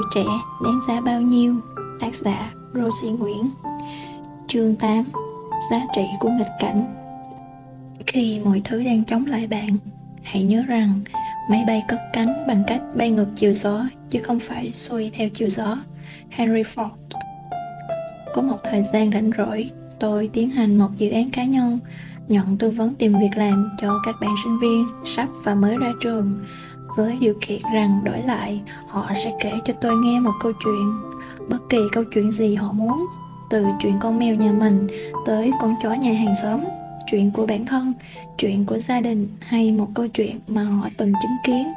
tuổi trẻ đáng giá bao nhiêu? Tác giả Rosie Nguyễn. Chương 8 Giá trị của nghịch cảnh. Khi mọi thứ đang chống lại bạn, Hãy nhớ rằng máy bay cất cánh bằng cách bay ngược chiều gió chứ không phải xuôi theo chiều gió. Henry Ford. Có một thời gian rảnh rỗi, tôi tiến hành một dự án cá nhân, nhận tư vấn tìm việc làm cho các bạn sinh viên sắp và mới ra trường với điều kiện rằng đổi lại, họ sẽ kể cho tôi nghe một câu chuyện. Bất kỳ câu chuyện gì họ muốn, từ chuyện con mèo nhà mình tới con chó nhà hàng xóm, chuyện của bản thân, chuyện của gia đình hay một câu chuyện mà họ từng chứng kiến.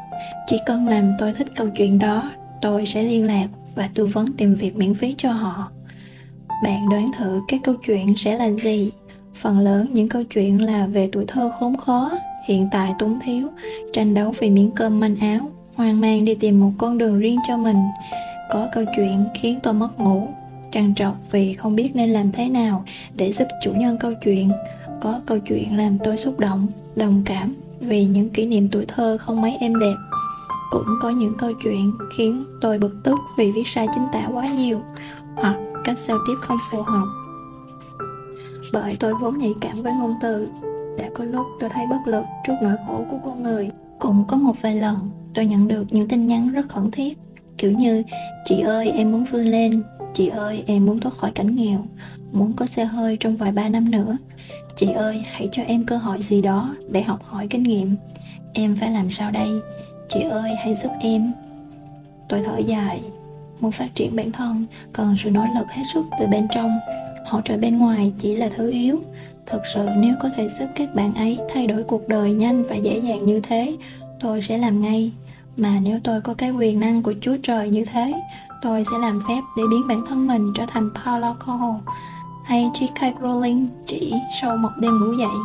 Chỉ cần làm tôi thích câu chuyện đó, tôi sẽ liên lạc và tư vấn tìm việc miễn phí cho họ. Bạn đoán thử các câu chuyện sẽ là gì? Phần lớn những câu chuyện là về tuổi thơ khốn khó hiện tại túng thiếu tranh đấu vì miếng cơm manh áo, hoang mang đi tìm một con đường riêng cho mình. Có câu chuyện khiến tôi mất ngủ, trằn trọc vì không biết nên làm thế nào để giúp chủ nhân câu chuyện. Có câu chuyện làm tôi xúc động, đồng cảm vì những kỷ niệm tuổi thơ không mấy êm đẹp. Cũng có những câu chuyện khiến tôi bực tức vì viết sai chính tả quá nhiều, hoặc cách giao tiếp không phù hợp. Bởi tôi vốn nhạy cảm với ngôn từ đã có lúc tôi thấy bất lực trước nỗi khổ của con người. Cũng có một vài lần tôi nhận được những tin nhắn rất khẩn thiết, kiểu như, chị ơi, em muốn vươn lên. Chị ơi, em muốn thoát khỏi cảnh nghèo. Muốn có xe hơi trong vài ba năm nữa. Chị ơi, hãy cho em cơ hội gì đó để học hỏi kinh nghiệm. Em phải làm sao đây? Chị ơi, hãy giúp em. Tôi thở dài. Muốn phát triển bản thân, cần sự nỗ lực hết sức từ bên trong. Hỗ trợ bên ngoài chỉ là thứ yếu thực sự, nếu có thể giúp các bạn ấy thay đổi cuộc đời nhanh và dễ dàng như thế, tôi sẽ làm ngay mà nếu tôi có cái quyền năng của chúa trời như thế, tôi sẽ làm phép để biến bản thân mình trở thành Paulo Coelho hay J.K. Rowling chỉ sau một đêm ngủ dậy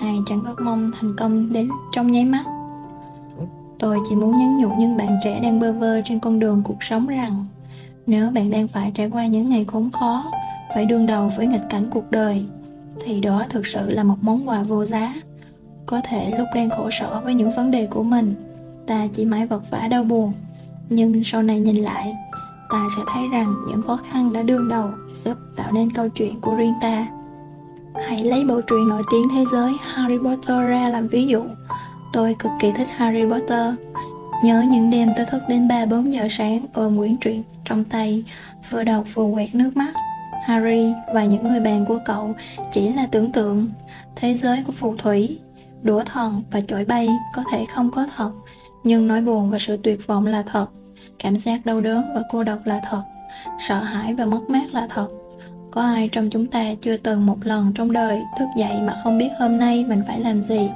ai chẳng ước mong thành công đến trong nháy mắt tôi chỉ muốn nhắn nhủ những bạn trẻ đang bơ vơ trên con đường cuộc sống rằng, nếu bạn đang phải trải qua những ngày khốn khó, phải đương đầu với nghịch cảnh cuộc đời thì đó thực sự là một món quà vô giá. Có thể lúc đang khổ sở với những vấn đề của mình, ta chỉ mãi vật vã đau buồn. Nhưng sau này nhìn lại, ta sẽ thấy rằng những khó khăn đã đương đầu giúp tạo nên câu chuyện của riêng ta. Hãy lấy bộ truyện nổi tiếng thế giới harry potter ra làm ví dụ. Tôi cực kỳ thích harry potter. Nhớ những đêm tôi thức đến 3-4 giờ sáng, ôm quyển truyện trong tay, vừa đọc vừa quẹt nước mắt. Harry và những người bạn của cậu chỉ là tưởng tượng. Thế giới của phù thủy, đũa thần và chổi bay có thể không có thật, nhưng nỗi buồn và sự tuyệt vọng là thật. Cảm giác đau đớn và cô độc là thật. Sợ hãi và mất mát là thật. Có ai trong chúng ta chưa từng một lần trong đời thức dậy mà không biết hôm nay mình phải làm gì?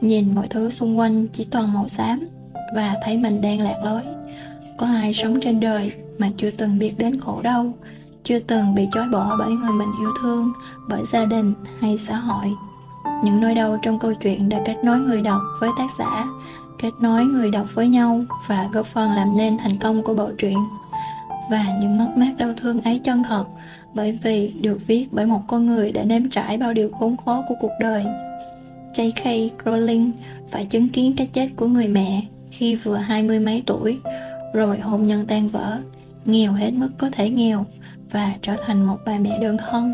Nhìn mọi thứ xung quanh chỉ toàn màu xám và thấy mình đang lạc lối. Có ai sống trên đời mà chưa từng biết đến khổ đau? Chưa từng bị chối bỏ bởi người mình yêu thương, bởi gia đình hay xã hội. Những nỗi đau trong câu chuyện đã kết nối người đọc với tác giả, kết nối người đọc với nhau và góp phần làm nên thành công của bộ truyện. Và những mất mát đau thương ấy chân thật, bởi vì được viết bởi một con người đã nếm trải bao điều khốn khó của cuộc đời. J.K. Rowling phải chứng kiến cái chết của người mẹ khi vừa hai mươi mấy tuổi, rồi hôn nhân tan vỡ, nghèo hết mức có thể nghèo và trở thành một bà mẹ đơn thân.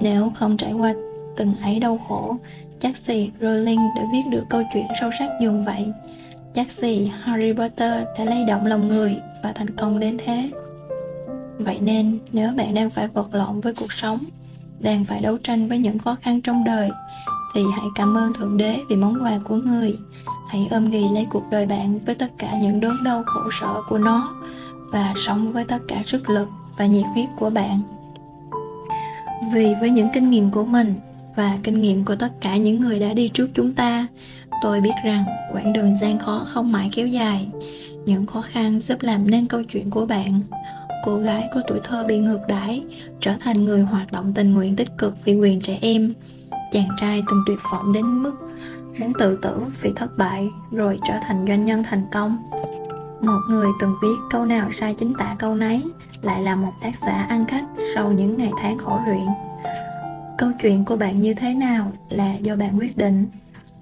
Nếu không trải qua từng ấy đau khổ chắc gì Rowling đã viết được câu chuyện sâu sắc như vậy. Chắc gì Harry Potter đã lay động lòng người và thành công đến thế. Vậy nên, nếu bạn đang phải vật lộn với cuộc sống, đang phải đấu tranh với những khó khăn trong đời, thì hãy cảm ơn thượng đế vì món quà của người. Hãy ôm ghì lấy cuộc đời bạn với tất cả những đớn đau khổ sở của nó và sống với tất cả sức lực và nhiệt huyết của bạn. Vì với những kinh nghiệm của mình và kinh nghiệm của tất cả những người đã đi trước chúng ta, tôi biết rằng quãng đường gian khó không mãi kéo dài. Những khó khăn giúp làm nên câu chuyện của bạn. Cô gái có tuổi thơ bị ngược đãi, trở thành người hoạt động tình nguyện tích cực vì quyền trẻ em. Chàng trai từng tuyệt vọng đến mức muốn tự tử vì thất bại, rồi trở thành doanh nhân thành công một người từng viết câu nào sai chính tả câu nấy lại là một tác giả ăn khách sau những ngày tháng khổ luyện. Câu chuyện của bạn như thế nào là do bạn quyết định.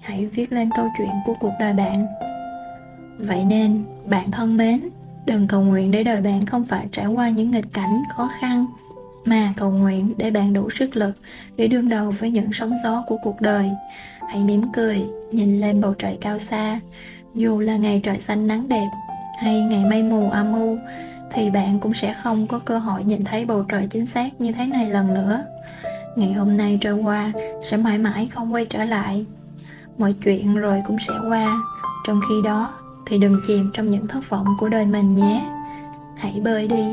Hãy viết lên câu chuyện của cuộc đời bạn. Vậy nên, bạn thân mến, đừng cầu nguyện để đời bạn không phải trải qua những nghịch cảnh khó khăn, mà cầu nguyện để bạn đủ sức lực để đương đầu với những sóng gió của cuộc đời. Hãy mỉm cười, nhìn lên bầu trời cao xa. Dù là ngày trời xanh nắng đẹp hay ngày mây mù, âm u, thì bạn cũng sẽ không có cơ hội nhìn thấy bầu trời chính xác như thế này lần nữa. Ngày hôm nay trôi qua, sẽ mãi mãi không quay trở lại. Mọi chuyện rồi cũng sẽ qua. Trong khi đó, thì đừng chìm trong những thất vọng của đời mình nhé. Hãy bơi đi.